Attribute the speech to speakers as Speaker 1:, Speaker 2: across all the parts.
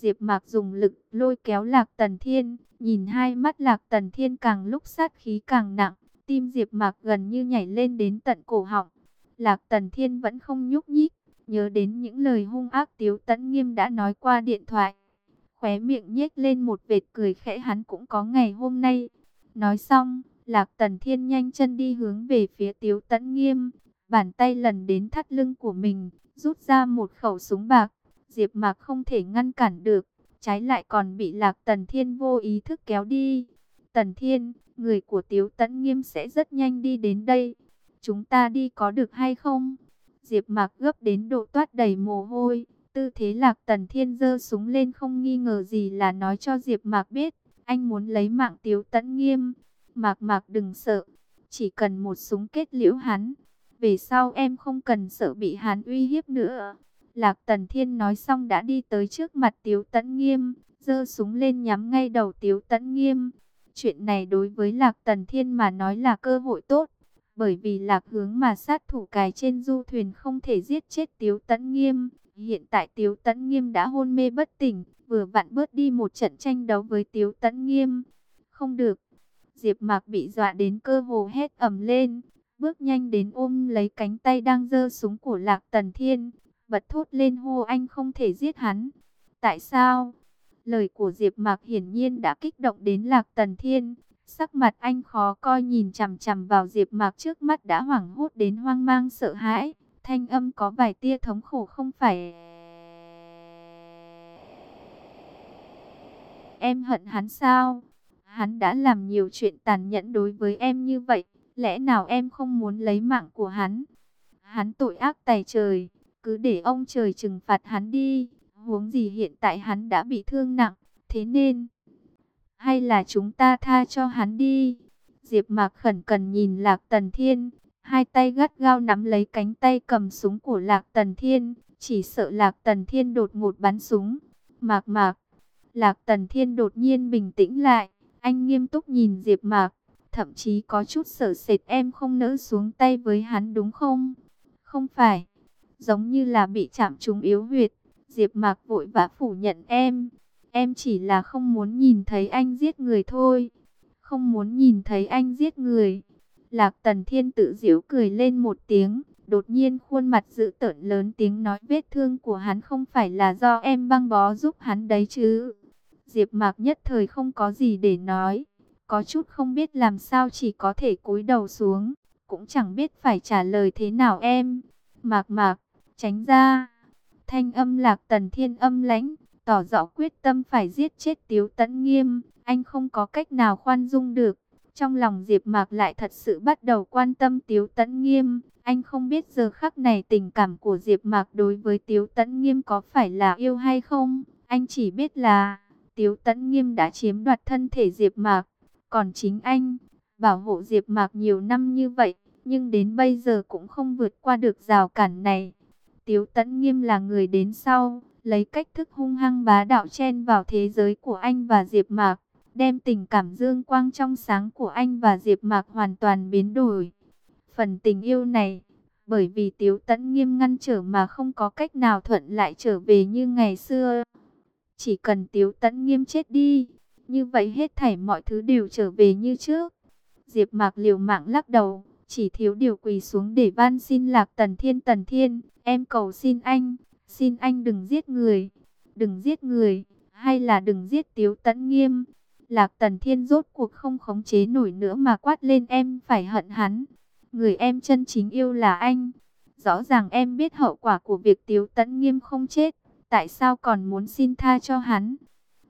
Speaker 1: Diệp Mạc dùng lực lôi kéo Lạc Tần Thiên, nhìn hai mắt Lạc Tần Thiên càng lúc sát khí càng nặng, tim Diệp Mạc gần như nhảy lên đến tận cổ họng. Lạc Tần Thiên vẫn không nhúc nhích, nhớ đến những lời hung ác Tiếu Tấn Nghiêm đã nói qua điện thoại. Khóe miệng nhếch lên một vệt cười khẽ hắn cũng có ngày hôm nay. Nói xong, Lạc Tần Thiên nhanh chân đi hướng về phía Tiếu Tấn Nghiêm, bàn tay lần đến thắt lưng của mình, rút ra một khẩu súng bạc. Diệp Mạc không thể ngăn cản được, trái lại còn bị Lạc Tần Thiên vô ý thức kéo đi. Tần Thiên, người của Tiếu Tấn Nghiêm sẽ rất nhanh đi đến đây. Chúng ta đi có được hay không? Diệp Mạc gấp đến độ toát đầy mồ hôi. Tư thế Lạc Tần Thiên giơ súng lên không nghi ngờ gì là nói cho Diệp Mạc biết, anh muốn lấy mạng Tiếu Tấn Nghiêm. Mạc Mạc đừng sợ, chỉ cần một súng kết liễu hắn, về sau em không cần sợ bị hắn uy hiếp nữa. Lạc Tần Thiên nói xong đã đi tới trước mặt Tiếu Tấn Nghiêm, giơ súng lên nhắm ngay đầu Tiếu Tấn Nghiêm. Chuyện này đối với Lạc Tần Thiên mà nói là cơ hội tốt, bởi vì Lạc hướng mà sát thủ cài trên du thuyền không thể giết chết Tiếu Tấn Nghiêm. Hiện tại Tiếu Tấn Nghiêm đã hôn mê bất tỉnh, vừa vặn bớt đi một trận tranh đấu với Tiếu Tấn Nghiêm. Không được, Diệp Mạc bị dọa đến cơ hồ hét ầm lên, bước nhanh đến ôm lấy cánh tay đang giơ súng của Lạc Tần Thiên, bật thốt lên hô anh không thể giết hắn. Tại sao? Lời của Diệp Mạc hiển nhiên đã kích động đến Lạc Tần Thiên, sắc mặt anh khó coi nhìn chằm chằm vào Diệp Mạc trước mắt đã hoảng hốt đến hoang mang sợ hãi, thanh âm có vài tia thống khổ không phải. Em hận hắn sao? Hắn đã làm nhiều chuyện tàn nhẫn đối với em như vậy, lẽ nào em không muốn lấy mạng của hắn? Hắn tội ác tày trời, cứ để ông trời trừng phạt hắn đi, huống gì hiện tại hắn đã bị thương nặng, thế nên hay là chúng ta tha cho hắn đi. Diệp Mạc khẩn cần nhìn Lạc Tần Thiên, hai tay gắt gao nắm lấy cánh tay cầm súng của Lạc Tần Thiên, chỉ sợ Lạc Tần Thiên đột ngột bắn súng. Mạc Mạc, Lạc Tần Thiên đột nhiên bình tĩnh lại, anh nghiêm túc nhìn Diệp Mạc, thậm chí có chút sợ sệt em không nỡ xuống tay với hắn đúng không? Không phải, giống như là bị chạm trúng yếu huyệt. Diệp Mạc vội vã phủ nhận em, em chỉ là không muốn nhìn thấy anh giết người thôi. Không muốn nhìn thấy anh giết người. Lạc Tần Thiên tự giễu cười lên một tiếng, đột nhiên khuôn mặt dữ tợn lớn tiếng nói vết thương của hắn không phải là do em băng bó giúp hắn đấy chứ. Diệp Mạc nhất thời không có gì để nói, có chút không biết làm sao chỉ có thể cúi đầu xuống, cũng chẳng biết phải trả lời thế nào em. Mạc Mạc, tránh ra. Thanh âm Lạc Tần Thiên âm lãnh, tỏ rõ quyết tâm phải giết chết Tiếu Tấn Nghiêm, anh không có cách nào khoan dung được. Trong lòng Diệp Mạc lại thật sự bắt đầu quan tâm Tiếu Tấn Nghiêm, anh không biết giờ khắc này tình cảm của Diệp Mạc đối với Tiếu Tấn Nghiêm có phải là yêu hay không, anh chỉ biết là Tiếu Tấn Nghiêm đã chiếm đoạt thân thể Diệp Mạc, còn chính anh bảo hộ Diệp Mạc nhiều năm như vậy, nhưng đến bây giờ cũng không vượt qua được rào cản này. Tiếu Tấn Nghiêm là người đến sau, lấy cách thức hung hăng bá đạo chen vào thế giới của anh và Diệp Mạc, đem tình cảm dương quang trong sáng của anh và Diệp Mạc hoàn toàn biến đổi. Phần tình yêu này, bởi vì Tiếu Tấn Nghiêm ngăn trở mà không có cách nào thuận lại trở về như ngày xưa. Chỉ cần Tiếu Tấn Nghiêm chết đi, như vậy hết thảy mọi thứ đều trở về như trước. Diệp Mạc liều mạng lắc đầu, chỉ thiếu điều quỳ xuống để van xin Lạc Tần Thiên Tần Thiên, em cầu xin anh, xin anh đừng giết người, đừng giết người, hay là đừng giết Tiếu Tấn Nghiêm. Lạc Tần Thiên rốt cuộc không khống chế nổi nữa mà quát lên em phải hận hắn. Người em chân chính yêu là anh. Rõ ràng em biết hậu quả của việc Tiếu Tấn Nghiêm không chết, tại sao còn muốn xin tha cho hắn?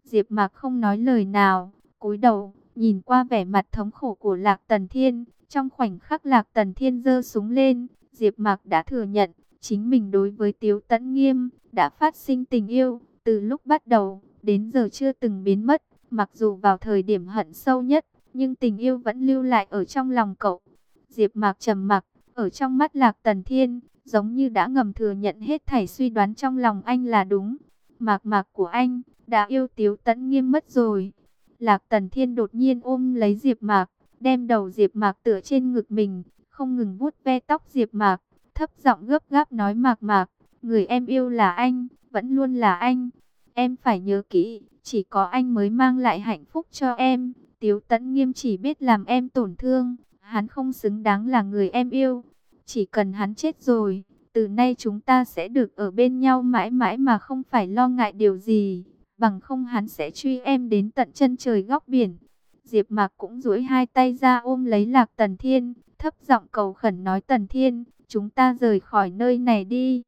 Speaker 1: Diệp Mạc không nói lời nào, cúi đầu, nhìn qua vẻ mặt thống khổ của Lạc Tần Thiên, trong khoảnh khắc Lạc Tần Thiên giơ súng lên, Diệp Mạc đã thừa nhận, chính mình đối với Tiếu Tấn Nghiêm đã phát sinh tình yêu, từ lúc bắt đầu đến giờ chưa từng biến mất, mặc dù vào thời điểm hận sâu nhất, nhưng tình yêu vẫn lưu lại ở trong lòng cậu. Diệp Mạc trầm mặc, ở trong mắt Lạc Tần Thiên, giống như đã ngầm thừa nhận hết thảy suy đoán trong lòng anh là đúng. Mạc Mạc của anh đã yêu Tiếu Tấn Nghiêm mất rồi. Lạc Tần Thiên đột nhiên ôm lấy Diệp Mạc, đem đầu Diệp Mạc tựa trên ngực mình, không ngừng vuốt ve tóc Diệp Mạc, thấp giọng gấp gáp nói Mạc Mạc, người em yêu là anh, vẫn luôn là anh. Em phải nhớ kỹ, chỉ có anh mới mang lại hạnh phúc cho em. Tiếu Tấn nghiêm chỉ biết làm em tổn thương, hắn không xứng đáng là người em yêu. Chỉ cần hắn chết rồi, từ nay chúng ta sẽ được ở bên nhau mãi mãi mà không phải lo ngại điều gì. Bằng không hắn sẽ truy em đến tận chân trời góc biển. Diệp Mạc cũng duỗi hai tay ra ôm lấy Lạc Tần Thiên, thấp giọng cầu khẩn nói Tần Thiên, chúng ta rời khỏi nơi này đi.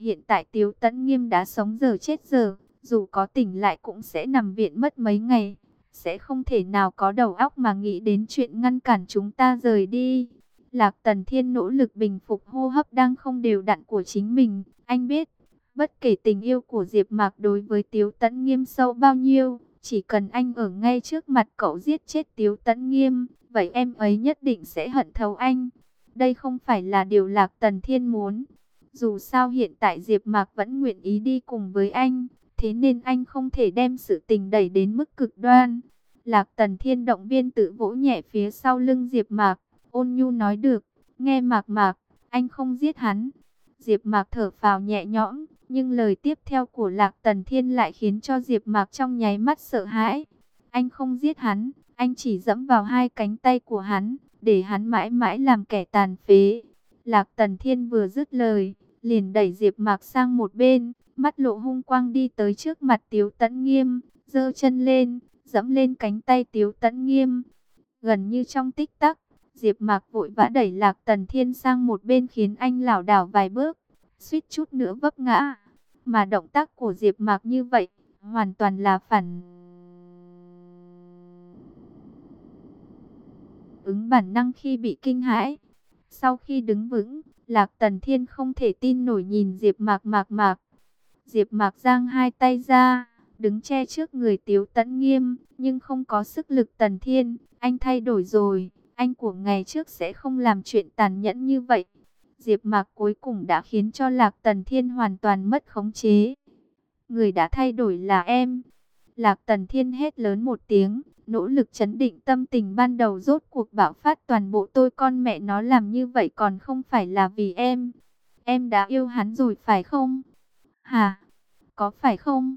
Speaker 1: Hiện tại Tiếu Tấn Nghiêm đã sống giờ chết giờ, dù có tỉnh lại cũng sẽ nằm viện mất mấy ngày, sẽ không thể nào có đầu óc mà nghĩ đến chuyện ngăn cản chúng ta rời đi. Lạc Tần Thiên nỗ lực bình phục hô hấp đang không đều đặn của chính mình, anh biết, bất kể tình yêu của Diệp Mạc đối với Tiếu Tấn Nghiêm sâu bao nhiêu, chỉ cần anh ở ngay trước mặt cậu giết chết Tiếu Tấn Nghiêm, vậy em ấy nhất định sẽ hận thấu anh. Đây không phải là điều Lạc Tần Thiên muốn. Dù sao hiện tại Diệp Mạc vẫn nguyện ý đi cùng với anh, thế nên anh không thể đem sự tình đẩy đến mức cực đoan. Lạc Tần Thiên động viên tự vỗ nhẹ phía sau lưng Diệp Mạc, ôn nhu nói được, nghe Mạc Mạc, anh không giết hắn. Diệp Mạc thở phào nhẹ nhõm, nhưng lời tiếp theo của Lạc Tần Thiên lại khiến cho Diệp Mạc trong nháy mắt sợ hãi. Anh không giết hắn, anh chỉ dẫm vào hai cánh tay của hắn, để hắn mãi mãi làm kẻ tàn phế. Lạc Tần Thiên vừa dứt lời, liền đẩy Diệp Mạc sang một bên, mắt lộ hung quang đi tới trước mặt Tiếu Tấn Nghiêm, giơ chân lên, dẫm lên cánh tay Tiếu Tấn Nghiêm. Gần như trong tích tắc, Diệp Mạc vội vã đẩy Lạc Tần Thiên sang một bên khiến anh lảo đảo vài bước, suýt chút nữa vấp ngã. Mà động tác của Diệp Mạc như vậy, hoàn toàn là phản ứng bản năng khi bị kinh hãi. Sau khi đứng vững, Lạc Tần Thiên không thể tin nổi nhìn Diệp Mạc Mạc Mạc. Diệp Mạc giang hai tay ra, đứng che trước người Tiếu Tấn Nghiêm, nhưng không có sức lực Tần Thiên, anh thay đổi rồi, anh của ngày trước sẽ không làm chuyện tàn nhẫn như vậy. Diệp Mạc cuối cùng đã khiến cho Lạc Tần Thiên hoàn toàn mất khống chế. Người đã thay đổi là em. Lạc Tần Thiên hét lớn một tiếng, nỗ lực chấn định tâm tình ban đầu rốt cuộc bạo phát toàn bộ tôi con mẹ nó làm như vậy còn không phải là vì em. Em đã yêu hắn rồi phải không? Hả? Có phải không?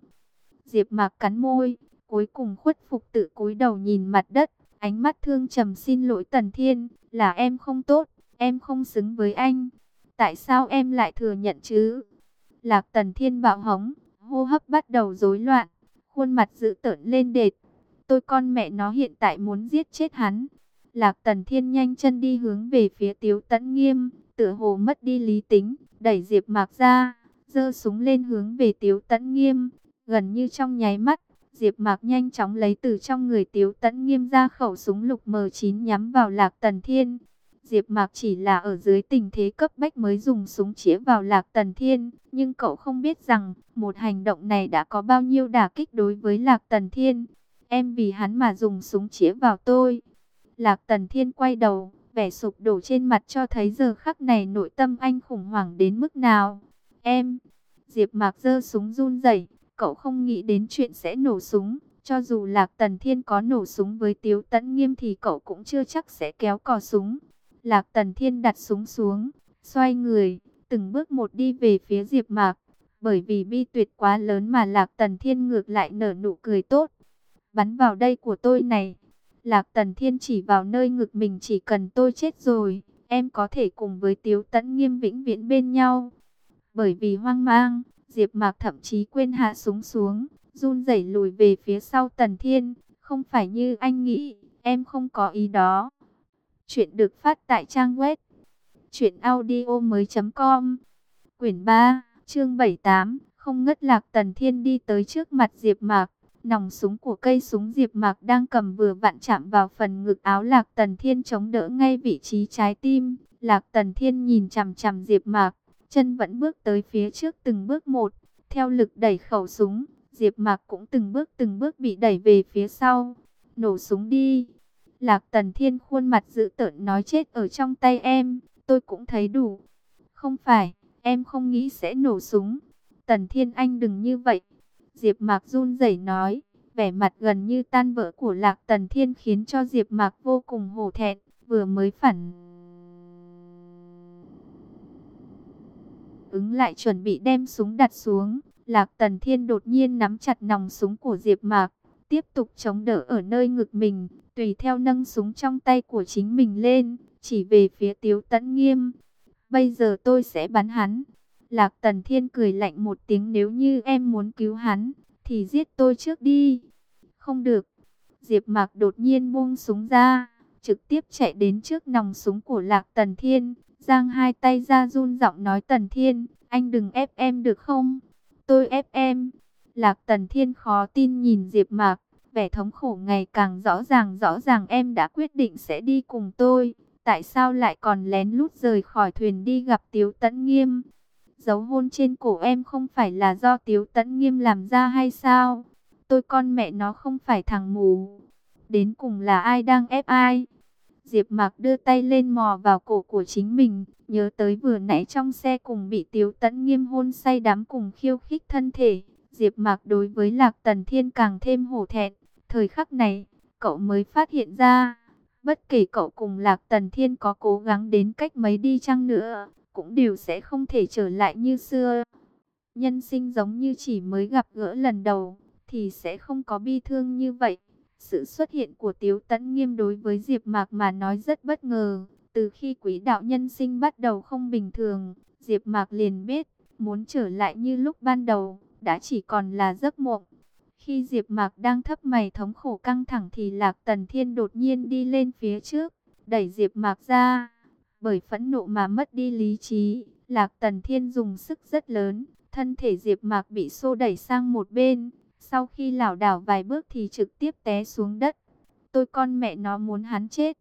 Speaker 1: Diệp Mạc cắn môi, cuối cùng khuất phục tự cúi đầu nhìn mặt đất, ánh mắt thương trầm xin lỗi Tần Thiên, là em không tốt, em không xứng với anh. Tại sao em lại thừa nhận chứ? Lạc Tần Thiên bạo hống, hô hấp bắt đầu rối loạn, khuôn mặt dữ tợn lên đệt. Tôi con mẹ nó hiện tại muốn giết chết hắn. Lạc Tần Thiên nhanh chân đi hướng về phía Tiếu Tấn Nghiêm, tựa hồ mất đi lý tính, đẩy Diệp Mạc ra, giơ súng lên hướng về Tiếu Tấn Nghiêm, gần như trong nháy mắt, Diệp Mạc nhanh chóng lấy từ trong người Tiếu Tấn Nghiêm ra khẩu súng lục M9 nhắm vào Lạc Tần Thiên. Diệp Mạc chỉ là ở dưới tình thế cấp bách mới dùng súng chĩa vào Lạc Tần Thiên, nhưng cậu không biết rằng, một hành động này đã có bao nhiêu đả kích đối với Lạc Tần Thiên. Em vì hắn mà dùng súng chĩa vào tôi. Lạc Tần Thiên quay đầu, vẻ sụp đổ trên mặt cho thấy giờ khắc này nội tâm anh khủng hoảng đến mức nào. Em, Diệp Mạc giơ súng run rẩy, cậu không nghĩ đến chuyện sẽ nổ súng. Cho dù Lạc Tần Thiên có nổ súng với Tiếu Tấn Nghiêm thì cậu cũng chưa chắc sẽ kéo cò súng. Lạc Tần Thiên đặt súng xuống, xoay người, từng bước một đi về phía Diệp Mạc. Bởi vì bi tuyệt quá lớn mà Lạc Tần Thiên ngược lại nở nụ cười tốt. Bắn vào đây của tôi này. Lạc Tần Thiên chỉ vào nơi ngực mình chỉ cần tôi chết rồi. Em có thể cùng với Tiếu Tấn Nghiêm vĩnh viễn bên nhau. Bởi vì hoang mang, Diệp Mạc thậm chí quên hạ súng xuống, run rẩy lùi về phía sau Tần Thiên. Không phải như anh nghĩ, em không có ý đó. Chuyện được phát tại trang web truyệnaudiomoi.com. Quyển 3, chương 78, không ngất lạc Tần Thiên đi tới trước mặt Diệp Mạc, nòng súng của cây súng Diệp Mạc đang cầm vừa vặn chạm vào phần ngực áo Lạc Tần Thiên chống đỡ ngay vị trí trái tim. Lạc Tần Thiên nhìn chằm chằm Diệp Mạc, chân vẫn bước tới phía trước từng bước một, theo lực đẩy khẩu súng, Diệp Mạc cũng từng bước từng bước bị đẩy về phía sau. Nổ súng đi. Lạc Tần Thiên khuôn mặt dữ tợn nói chết ở trong tay em, tôi cũng thấy đủ. Không phải, em không nghĩ sẽ nổ súng. Tần Thiên Anh đừng như vậy. Diệp Mạc run rẩy nói, vẻ mặt gần như tan vỡ của Lạc Tần Thiên khiến cho Diệp Mạc vô cùng hổ thẹn, vừa mới phản ứng lại chuẩn bị đem súng đặt xuống, Lạc Tần Thiên đột nhiên nắm chặt nòng súng của Diệp Mạc, tiếp tục chống đỡ ở nơi ngực mình, tùy theo nâng súng trong tay của chính mình lên, chỉ về phía Tiếu Tấn Nghiêm. Bây giờ tôi sẽ bắn hắn. Lạc Tần Thiên cười lạnh một tiếng nếu như em muốn cứu hắn, thì giết tôi trước đi. Không được. Diệp Mạc đột nhiên buông súng ra, trực tiếp chạy đến trước nòng súng của Lạc Tần Thiên, giang hai tay ra run giọng nói Tần Thiên, anh đừng ép em được không? Tôi ép em. Lạc Tần Thiên khó tin nhìn Diệp Mạc, vẻ thống khổ ngày càng rõ ràng rõ ràng em đã quyết định sẽ đi cùng tôi, tại sao lại còn lén lút rời khỏi thuyền đi gặp Tiếu Tấn Nghiêm? Dấu hôn trên cổ em không phải là do Tiếu Tấn Nghiêm làm ra hay sao? Tôi con mẹ nó không phải thằng mù. Đến cùng là ai đang ép ai? Diệp Mạc đưa tay lên mò vào cổ của chính mình, nhớ tới vừa nãy trong xe cùng bị Tiếu Tấn Nghiêm hôn say đắm cùng khiêu khích thân thể, Diệp Mạc đối với Lạc Tần Thiên càng thêm hổ thẹn. Thời khắc này, cậu mới phát hiện ra, bất kể cậu cùng Lạc Tần Thiên có cố gắng đến cách mấy đi chăng nữa, cũng đều sẽ không thể trở lại như xưa. Nhân sinh giống như chỉ mới gặp gỡ lần đầu, thì sẽ không có bi thương như vậy. Sự xuất hiện của Tiếu Tấn Nghiêm đối với Diệp Mạc mà nói rất bất ngờ. Từ khi quý đạo nhân sinh bắt đầu không bình thường, Diệp Mạc liền biết, muốn trở lại như lúc ban đầu, đã chỉ còn là giấc mộng. Khi Diệp Mạc đang thấp mày thống khổ căng thẳng thì Lạc Tần Thiên đột nhiên đi lên phía trước, đẩy Diệp Mạc ra. Bởi phẫn nộ mà mất đi lý trí, Lạc Tần Thiên dùng sức rất lớn, thân thể Diệp Mạc bị xô đẩy sang một bên, sau khi lảo đảo vài bước thì trực tiếp té xuống đất. Tôi con mẹ nó muốn hắn chết.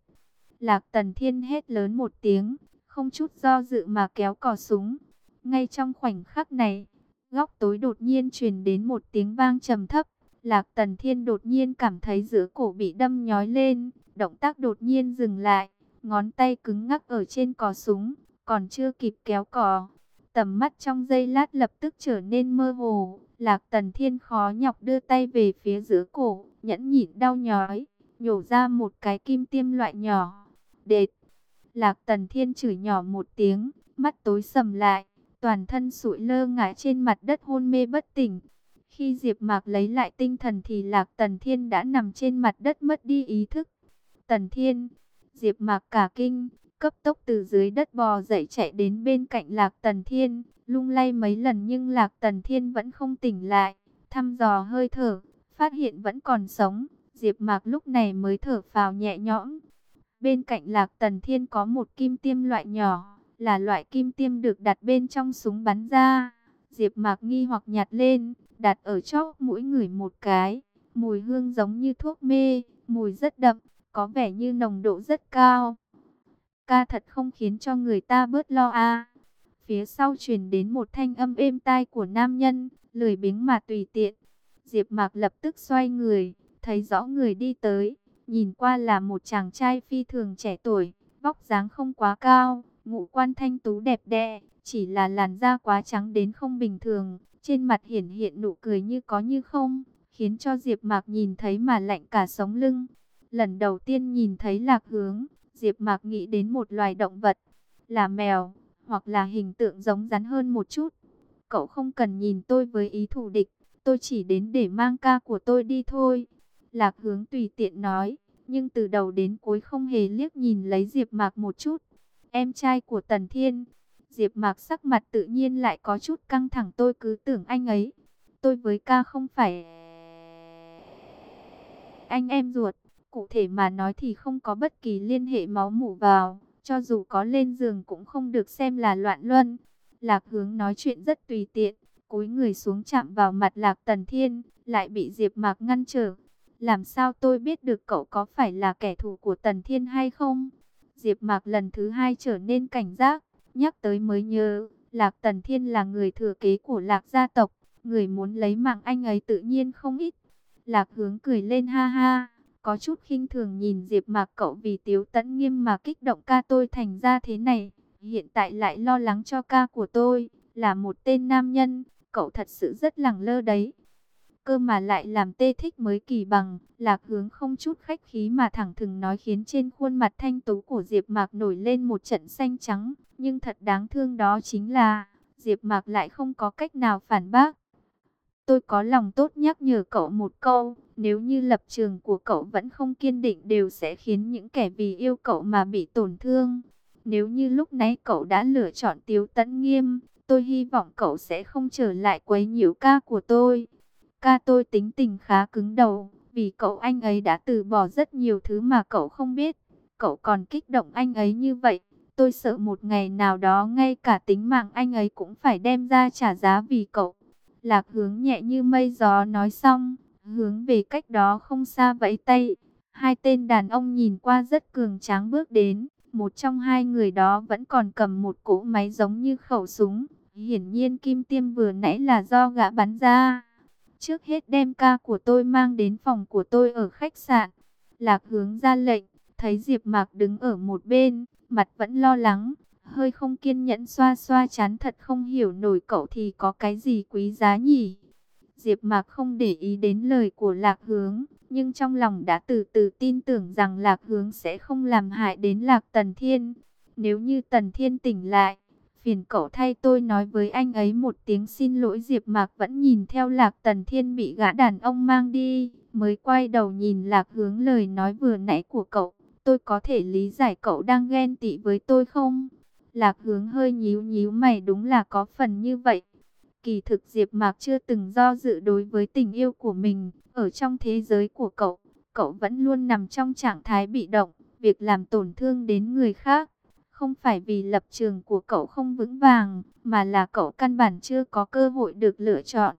Speaker 1: Lạc Tần Thiên hét lớn một tiếng, không chút do dự mà kéo cò súng. Ngay trong khoảnh khắc này, góc tối đột nhiên truyền đến một tiếng vang trầm thấp. Lạc Tần Thiên đột nhiên cảm thấy giữa cổ bị đâm nhói lên, động tác đột nhiên dừng lại, ngón tay cứng ngắc ở trên cò súng, còn chưa kịp kéo cò. Tầm mắt trong giây lát lập tức trở nên mơ hồ, Lạc Tần Thiên khó nhọc đưa tay về phía giữa cổ, nhẫn nhịn đau nhói, nhổ ra một cái kim tiêm loại nhỏ. Đệt! Lạc Tần Thiên chửi nhỏ một tiếng, mắt tối sầm lại, toàn thân sụi lơ ngã trên mặt đất hôn mê bất tỉnh. Khi Diệp Mạc lấy lại tinh thần thì Lạc Tần Thiên đã nằm trên mặt đất mất đi ý thức. Tần Thiên, Diệp Mạc cả kinh, cấp tốc từ dưới đất bò dậy chạy đến bên cạnh Lạc Tần Thiên, lung lay mấy lần nhưng Lạc Tần Thiên vẫn không tỉnh lại, thăm dò hơi thở, phát hiện vẫn còn sống, Diệp Mạc lúc này mới thở phào nhẹ nhõm. Bên cạnh Lạc Tần Thiên có một kim tiêm loại nhỏ, là loại kim tiêm được đặt bên trong súng bắn ra. Diệp Mạc nghi hoặc nhặt lên, đặt ở chóp mũi người một cái, mùi hương giống như thuốc mê, mùi rất đậm, có vẻ như nồng độ rất cao. Ca thật không khiến cho người ta bớt lo a. Phía sau truyền đến một thanh âm êm tai của nam nhân, lười biếng mà tùy tiện. Diệp Mạc lập tức xoay người, thấy rõ người đi tới, nhìn qua là một chàng trai phi thường trẻ tuổi, vóc dáng không quá cao, ngũ quan thanh tú đẹp đẽ, chỉ là làn da quá trắng đến không bình thường, trên mặt hiển hiện nụ cười như có như không, khiến cho Diệp Mạc nhìn thấy mà lạnh cả sống lưng. Lần đầu tiên nhìn thấy Lạc Hướng, Diệp Mạc nghĩ đến một loài động vật, là mèo, hoặc là hình tượng giống rắn hơn một chút. Cậu không cần nhìn tôi với ý thù địch, tôi chỉ đến để mang ca của tôi đi thôi. Lạc Hướng tùy tiện nói, nhưng từ đầu đến cuối không hề liếc nhìn lấy Diệp Mạc một chút. Em trai của Tần Thiên, Diệp Mạc sắc mặt tự nhiên lại có chút căng thẳng tôi cứ tưởng anh ấy. Tôi với ca không phải anh em ruột. Cụ thể mà nói thì không có bất kỳ liên hệ máu mủ vào. Cho dù có lên giường cũng không được xem là loạn luân. Lạc hướng nói chuyện rất tùy tiện. Cúi người xuống chạm vào mặt Lạc Tần Thiên. Lại bị Diệp Mạc ngăn trở. Làm sao tôi biết được cậu có phải là kẻ thù của Tần Thiên hay không? Diệp Mạc lần thứ hai trở nên cảnh giác. Nhắc tới mới nhớ, Lạc Tần Thiên là người thừa kế của Lạc gia tộc, người muốn lấy mạng anh ấy tự nhiên không ít. Lạc hướng cười lên ha ha, có chút khinh thường nhìn Diệp Mạc cậu vì Tiếu Tấn Nghiêm mà kích động ca tôi thành ra thế này, hiện tại lại lo lắng cho ca của tôi, là một tên nam nhân, cậu thật sự rất lẳng lơ đấy. Cơ mà lại làm tê thích mới kỳ bằng, Lạc Hướng không chút khách khí mà thẳng thừng nói khiến trên khuôn mặt thanh tú của Diệp Mạc nổi lên một trận xanh trắng, nhưng thật đáng thương đó chính là, Diệp Mạc lại không có cách nào phản bác. tôi có lòng tốt nhắc nhở cậu một câu, nếu như lập trường của cậu vẫn không kiên định đều sẽ khiến những kẻ vì yêu cậu mà bị tổn thương. Nếu như lúc nãy cậu đã lựa chọn Tiếu Tấn Nghiêm, tôi hy vọng cậu sẽ không trở lại quấy nhiễu ca của tôi. Ca tôi tính tình khá cứng đầu, vì cậu anh ấy đã từ bỏ rất nhiều thứ mà cậu không biết. Cậu còn kích động anh ấy như vậy, tôi sợ một ngày nào đó ngay cả tính mạng anh ấy cũng phải đem ra trả giá vì cậu. Lạc hướng nhẹ như mây gió nói xong, hướng về cách đó không xa vẫy tay. Hai tên đàn ông nhìn qua rất cường tráng bước đến, một trong hai người đó vẫn còn cầm một cỗ máy giống như khẩu súng. Hiển nhiên kim tiêm vừa nãy là do gã bắn ra. Trước hết đem ca của tôi mang đến phòng của tôi ở khách sạn. Lạc hướng ra lệnh, thấy Diệp Mạc đứng ở một bên, mặt vẫn lo lắng, hơi không kiên nhẫn xoa xoa chán thật không hiểu nổi cậu thì có cái gì quý giá nhỉ. Diệp Mạc không để ý đến lời của Lạc Hướng, nhưng trong lòng đã từ từ tin tưởng rằng Lạc Hướng sẽ không làm hại đến Lạc Tần Thiên. Nếu như Tần Thiên tỉnh lại, phiền cậu thay tôi nói với anh ấy một tiếng xin lỗi Diệp Mạc vẫn nhìn theo Lạc Tần Thiên bị gã đàn ông mang đi, mới quay đầu nhìn Lạc Hướng lời nói vừa nãy của cậu, tôi có thể lý giải cậu đang ghen tị với tôi không? Lạc Hướng hơi nhíu nhíu mày đúng là có phần như vậy. Kỳ thực Diệp Mạc chưa từng do dự đối với tình yêu của mình, ở trong thế giới của cậu, cậu vẫn luôn nằm trong trạng thái bị động, việc làm tổn thương đến người khác không phải vì lập trường của cậu không vững vàng, mà là cậu căn bản chưa có cơ hội được lựa chọn.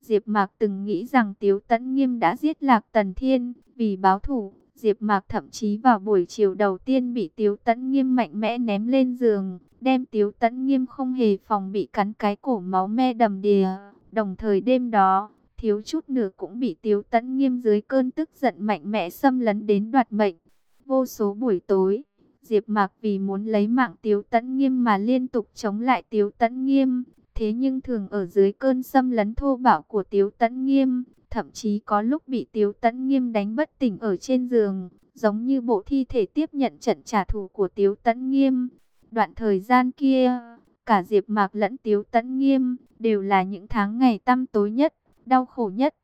Speaker 1: Diệp Mạc từng nghĩ rằng Tiếu Tấn Nghiêm đã giết Lạc Tần Thiên, vì báo thù, Diệp Mạc thậm chí vào buổi chiều đầu tiên bị Tiếu Tấn Nghiêm mạnh mẽ ném lên giường, đem Tiếu Tấn Nghiêm không hề phòng bị cắn cái cổ máu me đầm đìa. Đồng thời đêm đó, thiếu chút nữa cũng bị Tiếu Tấn Nghiêm dưới cơn tức giận mạnh mẽ xâm lấn đến đoạt mệnh. Vô số buổi tối, Diệp Mạc vì muốn lấy mạng Tiếu Tấn Nghiêm mà liên tục chống lại Tiếu Tấn Nghiêm, thế nhưng thường ở dưới cơn xâm lấn thô bạo của Tiếu Tấn Nghiêm, thậm chí có lúc bị Tiếu Tấn Nghiêm đánh bất tỉnh ở trên giường, giống như bộ thi thể tiếp nhận trận trả thù của Tiếu Tấn Nghiêm. Đoạn thời gian kia, cả Diệp Mạc lẫn Tiếu Tấn Nghiêm đều là những tháng ngày tăm tối nhất, đau khổ nhất.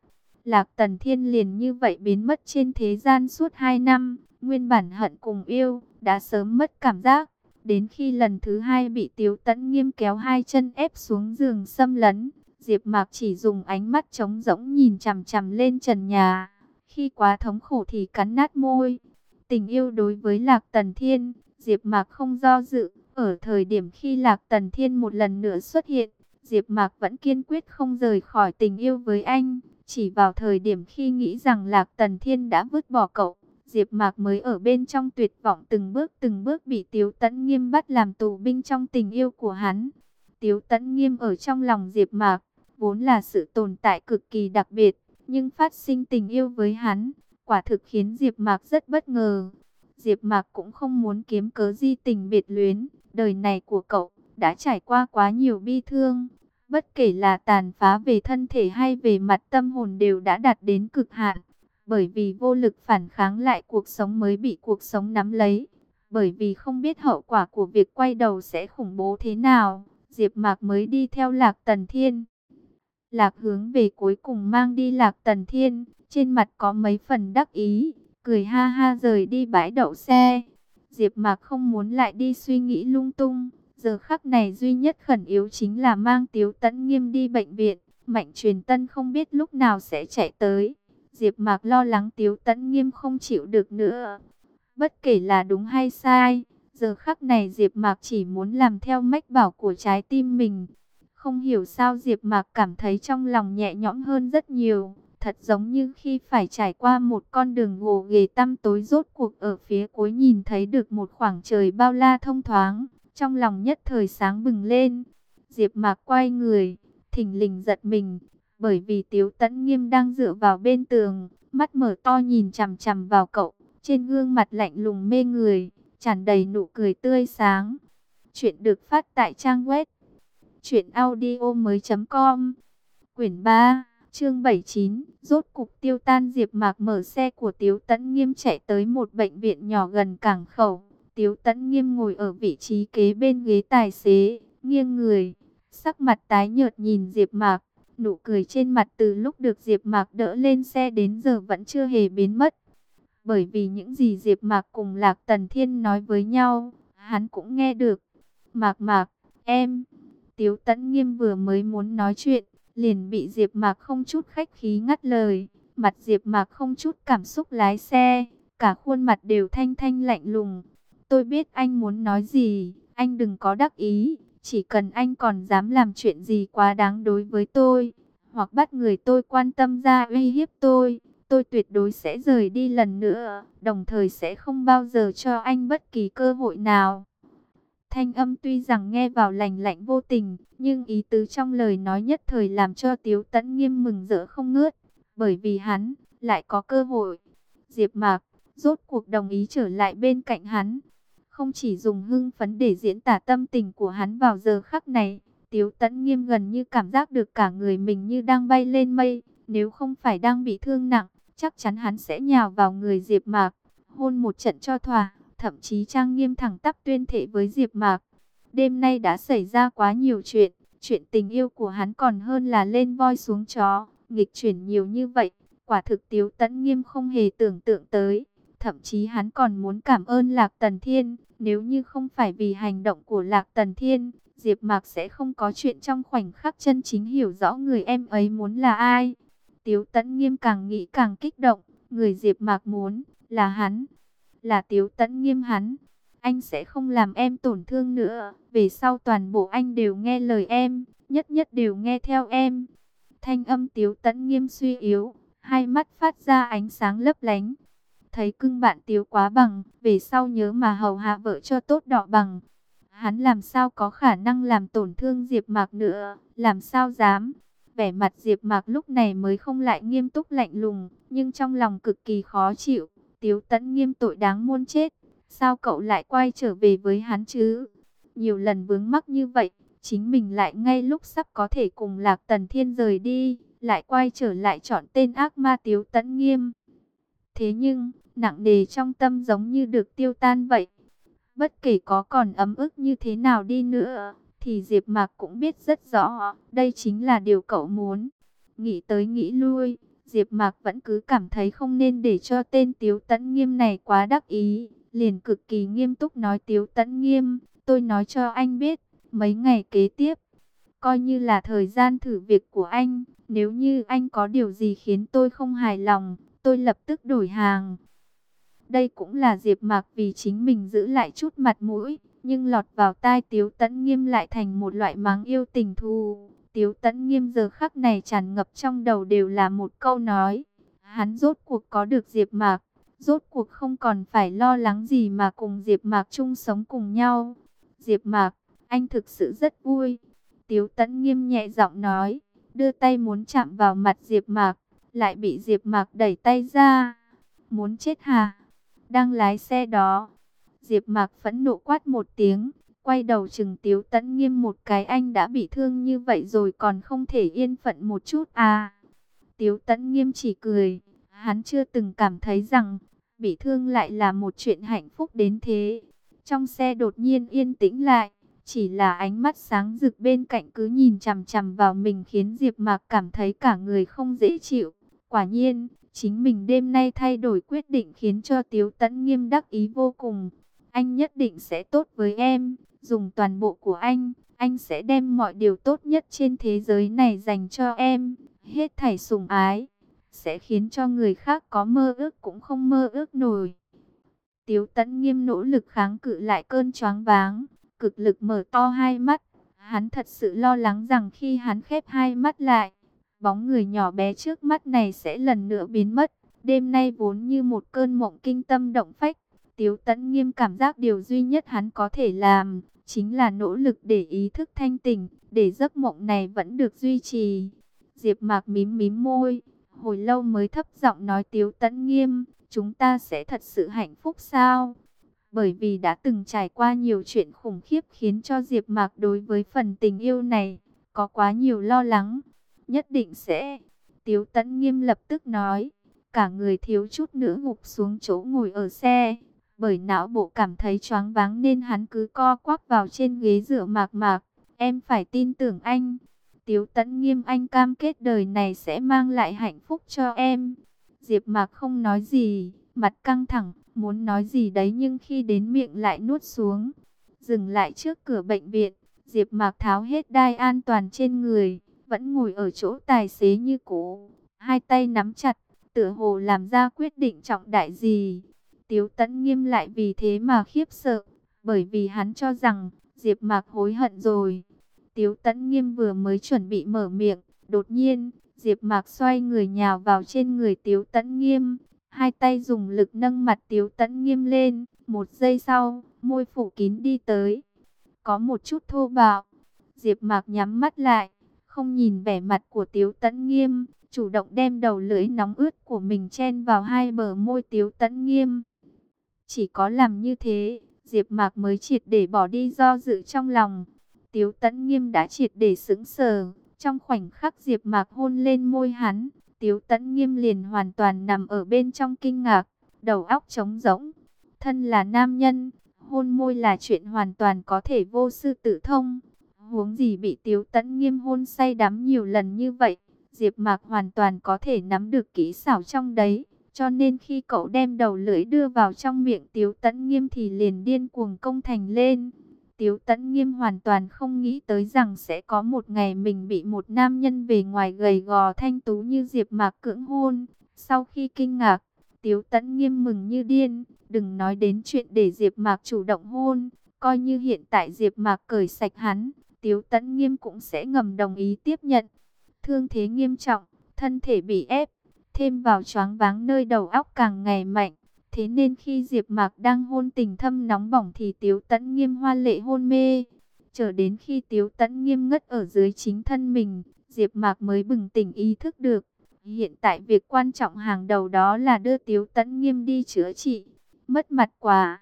Speaker 1: Lạc Tần Thiên liền như vậy biến mất trên thế gian suốt 2 năm, nguyên bản hận cùng yêu, đã sớm mất cảm giác. Đến khi lần thứ hai bị Tiếu Tấn nghiêm kéo hai chân ép xuống giường xâm lấn, Diệp Mạc chỉ dùng ánh mắt trống rỗng nhìn chằm chằm lên trần nhà. Khi quá thống khổ thì cắn nát môi. Tình yêu đối với Lạc Tần Thiên, Diệp Mạc không do dự. Ở thời điểm khi Lạc Tần Thiên một lần nữa xuất hiện, Diệp Mạc vẫn kiên quyết không rời khỏi tình yêu với anh. Chỉ vào thời điểm khi nghĩ rằng Lạc Tần Thiên đã vứt bỏ cậu, Diệp Mạc mới ở bên trong tuyệt vọng từng bước từng bước bị Tiếu Tấn Nghiêm bắt làm tù binh trong tình yêu của hắn. Tiếu Tấn Nghiêm ở trong lòng Diệp Mạc vốn là sự tồn tại cực kỳ đặc biệt, nhưng phát sinh tình yêu với hắn, quả thực khiến Diệp Mạc rất bất ngờ. Diệp Mạc cũng không muốn kiếm cớ di tình biệt luyến, đời này của cậu đã trải qua quá nhiều bi thương, bất kể là tàn phá về thân thể hay về mặt tâm hồn đều đã đạt đến cực hạn bởi vì vô lực phản kháng lại cuộc sống mới bị cuộc sống nắm lấy. Bởi vì không biết hậu quả của việc quay đầu sẽ khủng bố thế nào, Diệp Mạc mới đi theo Lạc Tần Thiên. Lạc hướng về cuối cùng mang đi Lạc Tần Thiên, trên mặt có mấy phần đắc ý, cười ha ha rời đi bãi đậu xe. Diệp Mạc không muốn lại đi suy nghĩ lung tung, giờ khắc này duy nhất khẩn yếu chính là mang Tiếu Tấn Nghiêm đi bệnh viện, Mạnh Truyền Tân không biết lúc nào sẽ chạy tới. Diệp Mạc lo lắng Tiếu Tấn Nghiêm không chịu được nữa. Bất kể là đúng hay sai, giờ khắc này Diệp Mạc chỉ muốn làm theo mách bảo của trái tim mình. Không hiểu sao Diệp Mạc cảm thấy trong lòng nhẹ nhõm hơn rất nhiều, thật giống như khi phải trải qua một con đường gồ ghề tăm tối rốt cuộc ở phía cuối nhìn thấy được một khoảng trời bao la thông thoáng, trong lòng nhất thời sáng bừng lên. Diệp Mạc quay người, thình lình giật mình, bởi vì Tiếu Tấn Nghiêm đang dựa vào bên tường, mắt mở to nhìn chằm chằm vào cậu, trên gương mặt lạnh lùng mê người, tràn đầy nụ cười tươi sáng. Chuyện được phát tại trang web truyệnaudiomoi.com. Quyển 3, chương 79, rốt cục tiêu tan Diệp Mạc mở xe của Tiếu Tấn Nghiêm chạy tới một bệnh viện nhỏ gần cảng khẩu. Tiếu Tấn Nghiêm ngồi ở vị trí kế bên ghế tài xế, nghiêng người, sắc mặt tái nhợt nhìn Diệp Mạc Nụ cười trên mặt từ lúc được Diệp Mạc đỡ lên xe đến giờ vẫn chưa hề biến mất. Bởi vì những gì Diệp Mạc cùng Lạc Tần Thiên nói với nhau, hắn cũng nghe được. Mạc Mạc, em, Tiếu Tấn Nghiêm vừa mới muốn nói chuyện, liền bị Diệp Mạc không chút khách khí ngắt lời. Mặt Diệp Mạc không chút cảm xúc lái xe, cả khuôn mặt đều thanh thanh lạnh lùng. Tôi biết anh muốn nói gì, anh đừng có đắc ý, chỉ cần anh còn dám làm chuyện gì quá đáng đối với tôi, hoặc bắt người tôi quan tâm ra uy hiếp tôi, tôi tuyệt đối sẽ rời đi lần nữa, đồng thời sẽ không bao giờ cho anh bất kỳ cơ hội nào. Thanh âm tuy rằng nghe vào lành lạnh vô tình, nhưng ý tứ trong lời nói nhất thời làm cho Tiếu Tấn nghiêm mừng rỡ không ngớt, bởi vì hắn lại có cơ hội. Diệp Mạc rốt cuộc đồng ý trở lại bên cạnh hắn, không chỉ dùng hưng phấn để diễn tả tâm tình của hắn vào giờ khắc này, Tiếu Tấn nghiêm gần như cảm giác được cả người mình như đang bay lên mây, nếu không phải đang bị thương nặng, chắc chắn hắn sẽ nhào vào người Diệp Mạc, hôn một trận cho thỏa, thậm chí trang nghiêm thẳng tắp tuyên thệ với Diệp Mạc. Đêm nay đã xảy ra quá nhiều chuyện, chuyện tình yêu của hắn còn hơn là lên voi xuống chó, nghịch chuyển nhiều như vậy, quả thực Tiếu Tấn Nghiêm không hề tưởng tượng tới. Thậm chí hắn còn muốn cảm ơn Lạc Tần Thiên, nếu như không phải vì hành động của Lạc Tần Thiên, Diệp Mạc sẽ không có chuyện trong khoảnh khắc chân chính hiểu rõ người em ấy muốn là ai. Tiếu Tấn Nghiêm càng nghĩ càng kích động, người Diệp Mạc muốn là hắn, là Tiếu Tấn Nghiêm hắn. Anh sẽ không làm em tổn thương nữa, về sau toàn bộ anh đều nghe lời em, nhất nhất đều nghe theo em. Thanh âm Tiếu Tấn Nghiêm suy yếu, hai mắt phát ra ánh sáng lấp lánh thấy cưng bạn tiếu quá bằng, về sau nhớ mà hầu hạ vợ cho tốt đỏ bằng. Hắn làm sao có khả năng làm tổn thương Diệp Mạc nữa, làm sao dám. Vẻ mặt Diệp Mạc lúc này mới không lại nghiêm túc lạnh lùng, nhưng trong lòng cực kỳ khó chịu. Tiếu Tấn nghiêm tội đáng muôn chết, sao cậu lại quay trở về với hắn chứ? Nhiều lần vướng mắc như vậy, chính mình lại ngay lúc sắp có thể cùng Lạc Tần Thiên rời đi, lại quay trở lại chọn tên ác ma Tiếu Tấn nghiêm. Thế nhưng, nặng nề trong tâm giống như được tiêu tan vậy. Bất kể có còn ấm ức như thế nào đi nữa, thì Diệp Mạc cũng biết rất rõ, đây chính là điều cậu muốn. Nghĩ tới nghĩ lui, Diệp Mạc vẫn cứ cảm thấy không nên để cho tên Tiếu Tấn Nghiêm này quá đắc ý, liền cực kỳ nghiêm túc nói Tiếu Tấn Nghiêm, tôi nói cho anh biết, mấy ngày kế tiếp, coi như là thời gian thử việc của anh, nếu như anh có điều gì khiến tôi không hài lòng, tôi lập tức đổi hàng. Đây cũng là Diệp Mạc vì chính mình giữ lại chút mặt mũi, nhưng lọt vào tai Tiếu Tấn Nghiêm lại thành một loại mắng yêu tình thù. Tiếu Tấn Nghiêm giờ khắc này tràn ngập trong đầu đều là một câu nói. Hắn rốt cuộc có được Diệp Mạc, rốt cuộc không còn phải lo lắng gì mà cùng Diệp Mạc chung sống cùng nhau. Diệp Mạc, anh thực sự rất vui. Tiếu Tấn Nghiêm nhẹ giọng nói, đưa tay muốn chạm vào mặt Diệp Mạc, lại bị Diệp Mạc đẩy tay ra. Muốn chết hả? Đang lái xe đó. Diệp Mạc phẫn nộ quát một tiếng, quay đầu chừng Tiếu Tấn Nghiêm một cái anh đã bị thương như vậy rồi còn không thể yên phận một chút à. Tiếu Tấn Nghiêm chỉ cười, hắn chưa từng cảm thấy rằng bị thương lại là một chuyện hạnh phúc đến thế. Trong xe đột nhiên yên tĩnh lại, chỉ là ánh mắt sáng rực bên cạnh cứ nhìn chằm chằm vào mình khiến Diệp Mạc cảm thấy cả người không dễ chịu. Quả nhiên, Chính mình đêm nay thay đổi quyết định khiến cho Tiếu Tấn nghiêm đắc ý vô cùng. Anh nhất định sẽ tốt với em, dùng toàn bộ của anh, anh sẽ đem mọi điều tốt nhất trên thế giới này dành cho em, hết thảy sủng ái, sẽ khiến cho người khác có mơ ước cũng không mơ ước nổi. Tiếu Tấn nghiêm nỗ lực kháng cự lại cơn choáng váng, cực lực mở to hai mắt. Hắn thật sự lo lắng rằng khi hắn khép hai mắt lại, bóng người nhỏ bé trước mắt này sẽ lần nữa biến mất. Đêm nay vốn như một cơn mộng kinh tâm động phách. Tiếu Tấn nghiêm cảm giác điều duy nhất hắn có thể làm, chính là nỗ lực để ý thức thanh tỉnh, để giấc mộng này vẫn được duy trì. Diệp mạc mím mím môi, hồi lâu mới thấp giọng nói tiếu Tấn nghiêm, chúng ta sẽ thật sự hạnh phúc sao? Bởi vì đã từng trải qua nhiều chuyện khủng khiếp khiến cho Diệp mạc đối với phần tình yêu này, có quá nhiều lo lắng nhất định sẽ. Tiếu tẫn nghiêm lập tức nói, cả người thiếu chút nữa ngục xuống chỗ ngồi ở xe. Bởi não bộ cảm thấy choáng váng nên hắn cứ co quắp vào trên ghế rửa mạc mạc. Em phải tin tưởng anh. Tiếu Tấn Nghiêm anh cam kết đời này sẽ mang lại hạnh phúc cho em. Diệp Mạc không nói gì, mặt căng thẳng, muốn nói gì đấy nhưng khi đến miệng lại nuốt xuống. Dừng lại trước cửa bệnh viện, Diệp Mạc tháo hết đai an toàn trên người, vẫn ngồi ở chỗ tài xế như cũ, hai tay nắm chặt, tựa hồ làm ra quyết định trọng đại gì. Tiếu Tấn Nghiêm lại vì thế mà khiếp sợ, bởi vì hắn cho rằng Diệp Mạc hối hận rồi. Tiếu Tấn Nghiêm vừa mới chuẩn bị mở miệng, đột nhiên, Diệp Mạc xoay người nhào vào trên người Tiếu Tấn Nghiêm, hai tay dùng lực nâng mặt Tiếu Tấn Nghiêm lên, một giây sau, môi phủ kín đi tới. Có một chút thô bạo. Diệp Mạc nhắm mắt lại, không nhìn vẻ mặt của Tiếu Tấn Nghiêm, chủ động đem đầu lưỡi nóng ướt của mình chen vào hai bờ môi Tiếu Tấn Nghiêm. Chỉ có làm như thế, Diệp Mạc mới triệt để bỏ đi do dự trong lòng. Tiếu Tấn Nghiêm đã triệt để sững sờ, trong khoảnh khắc Diệp Mạc hôn lên môi hắn, Tiếu Tấn Nghiêm liền hoàn toàn nằm ở bên trong kinh ngạc, đầu óc trống rỗng. Thân là nam nhân, hôn môi là chuyện hoàn toàn có thể vô sư tự thông. Huống gì bị Tiếu Tấn Nghiêm hôn say đắm nhiều lần như vậy, Diệp Mạc hoàn toàn có thể nắm được kỹ xảo trong đấy. Cho nên khi cậu đem đầu lưỡi đưa vào trong miệng Tiếu Tấn Nghiêm thì liền điên cuồng công thành lên. Tiếu Tấn Nghiêm hoàn toàn không nghĩ tới rằng sẽ có một ngày mình bị một nam nhân về ngoài gầy gò thanh tú như Diệp Mạc cưỡng hôn. Sau khi kinh ngạc, Tiếu Tấn Nghiêm mừng như điên, đừng nói đến chuyện để Diệp Mạc chủ động hôn, coi như hiện tại Diệp Mạc cởi sạch hắn, Tiếu Tấn Nghiêm cũng sẽ ngầm đồng ý tiếp nhận. Thương thế nghiêm trọng, thân thể bị ép, thêm vào choáng váng nơi đầu óc càng ngày mạnh. Thế nên khi Diệp Mạc đang hôn tình thâm nóng bỏng thì Tiếu Tấn Nghiêm hoa lệ hôn mê. Chờ đến khi Tiếu Tấn Nghiêm ngất ở dưới chính thân mình, Diệp Mạc mới bừng tỉnh ý thức được. Hiện tại việc quan trọng hàng đầu đó là đưa Tiếu Tấn Nghiêm đi chữa trị. Mất mặt quá.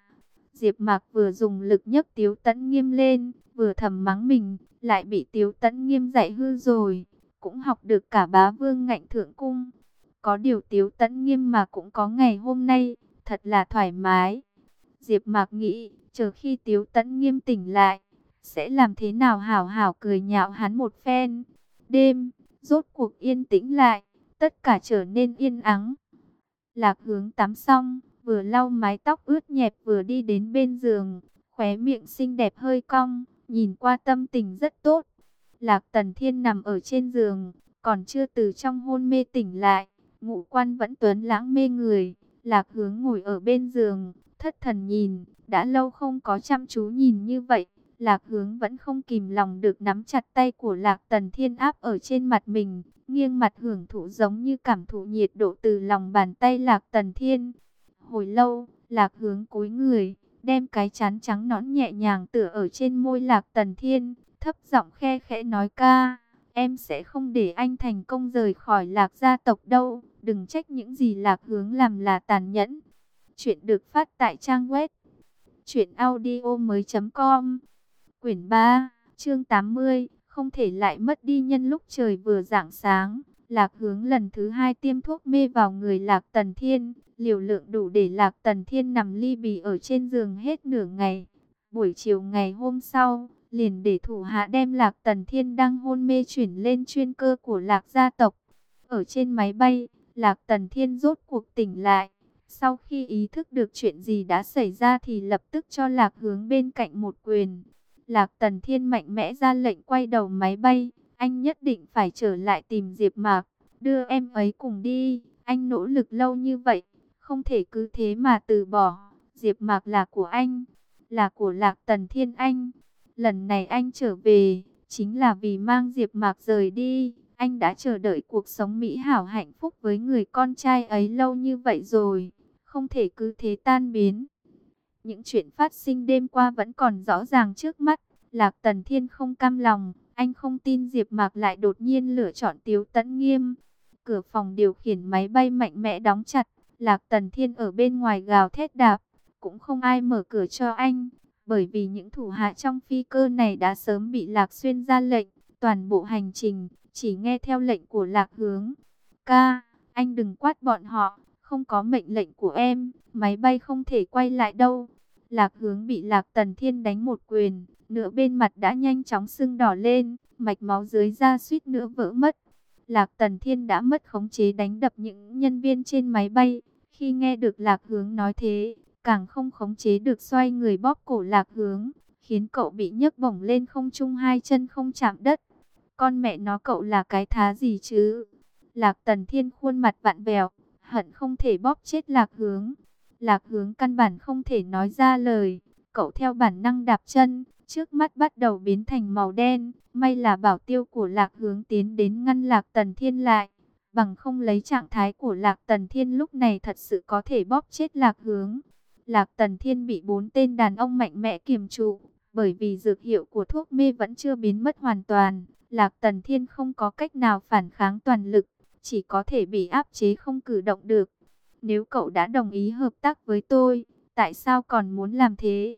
Speaker 1: Diệp Mạc vừa dùng lực nhấc Tiếu Tấn Nghiêm lên, vừa thầm mắng mình, lại bị Tiếu Tấn Nghiêm dạy hư rồi. Cũng học được cả bá vương ngạnh thượng cung. Có điều Tiếu Tấn Nghiêm mà cũng có ngày hôm nay, thật là thoải mái. Diệp Mạc nghĩ, chờ khi Tiếu Tấn Nghiêm tỉnh lại, sẽ làm thế nào hảo hảo cười nhạo hắn một phen. Đêm, rốt cuộc yên tĩnh lại, tất cả trở nên yên ắng. Lạc hướng tắm xong, vừa lau mái tóc ướt nhẹp vừa đi đến bên giường, khóe miệng xinh đẹp hơi cong, nhìn qua tâm tình rất tốt. Lạc Tần Thiên nằm ở trên giường, còn chưa từ trong hôn mê tỉnh lại, ngũ quan vẫn tuấn lãng mê người. Lạc hướng ngồi ở bên giường, thất thần nhìn, đã lâu không có chăm chú nhìn như vậy. Lạc hướng vẫn không kìm lòng được nắm chặt tay của Lạc Tần Thiên áp ở trên mặt mình, nghiêng mặt hưởng thụ giống như cảm thụ nhiệt độ từ lòng bàn tay Lạc Tần Thiên. Hồi lâu, Lạc hướng cúi người, đem cái chán trắng nõn nhẹ nhàng tựa ở trên môi Lạc Tần Thiên, thấp giọng khe khẽ nói ca, em sẽ không để anh thành công rời khỏi Lạc gia tộc đâu, đừng trách những gì Lạc hướng làm là tàn nhẫn. Chuyện được phát tại trang web truyệnaudiomoi.com. Quyển 3, chương 80, không thể lại mất đi nhân lúc trời vừa rạng sáng. Lạc hướng lần thứ hai tiêm thuốc mê vào người Lạc Tần Thiên, liều lượng đủ để Lạc Tần Thiên nằm ly bì ở trên giường hết nửa ngày. Buổi chiều ngày hôm sau, liền để thủ hạ đem Lạc Tần Thiên đang hôn mê chuyển lên chuyên cơ của Lạc gia tộc. Ở trên máy bay, Lạc Tần Thiên rốt cuộc tỉnh lại. Sau khi ý thức được chuyện gì đã xảy ra thì lập tức cho Lạc hướng bên cạnh một quyền. Lạc Tần Thiên mạnh mẽ ra lệnh quay đầu máy bay. Anh nhất định phải trở lại tìm Diệp Mạc. Đưa em ấy cùng đi. Anh nỗ lực lâu như vậy. Không thể cứ thế mà từ bỏ. Diệp Mạc là của anh. Là của Lạc Tần Thiên anh. Lần này anh trở về. Chính là vì mang Diệp Mạc rời đi. Anh đã chờ đợi cuộc sống mỹ hảo hạnh phúc với người con trai ấy lâu như vậy rồi. Không thể cứ thế tan biến. Những chuyện phát sinh đêm qua vẫn còn rõ ràng trước mắt. Lạc Tần Thiên không cam lòng. Anh không tin Diệp Mạc lại đột nhiên lựa chọn Tiếu Tấn Nghiêm. Cửa phòng điều khiển máy bay mạnh mẽ đóng chặt. Lạc Tần Thiên ở bên ngoài gào thét đạp. Cũng không ai mở cửa cho anh. Bởi vì những thủ hạ trong phi cơ này đã sớm bị Lạc Xuyên ra lệnh. Toàn bộ hành trình, chỉ nghe theo lệnh của lạc hướng. Ca, anh đừng quát bọn họ, không có mệnh lệnh của em, máy bay không thể quay lại đâu. Lạc hướng bị lạc tần thiên đánh một quyền, nửa bên mặt đã nhanh chóng sưng đỏ lên, mạch máu dưới da suýt nữa vỡ mất. Lạc Tần Thiên đã mất khống chế đánh đập những nhân viên trên máy bay. Khi nghe được Lạc Hướng nói thế, càng không khống chế được xoay người bóp cổ Lạc Hướng, khiến cậu bị nhấc bổng lên không trung hai chân không chạm đất. Con mẹ nó cậu là cái thá gì chứ? Lạc Tần Thiên khuôn mặt vặn vẹo, hận không thể bóp chết Lạc Hướng. Lạc Hướng căn bản không thể nói ra lời, cậu theo bản năng đạp chân, trước mắt bắt đầu biến thành màu đen. May là bảo tiêu của Lạc Hướng tiến đến ngăn Lạc Tần Thiên lại, bằng không lấy trạng thái của Lạc Tần Thiên lúc này thật sự có thể bóp chết Lạc Hướng. Lạc Tần Thiên bị bốn tên đàn ông mạnh mẽ kiềm trụ, bởi vì dược hiệu của thuốc mê vẫn chưa biến mất hoàn toàn. Lạc Tần Thiên không có cách nào phản kháng toàn lực, chỉ có thể bị áp chế không cử động được. Nếu cậu đã đồng ý hợp tác với tôi, tại sao còn muốn làm thế?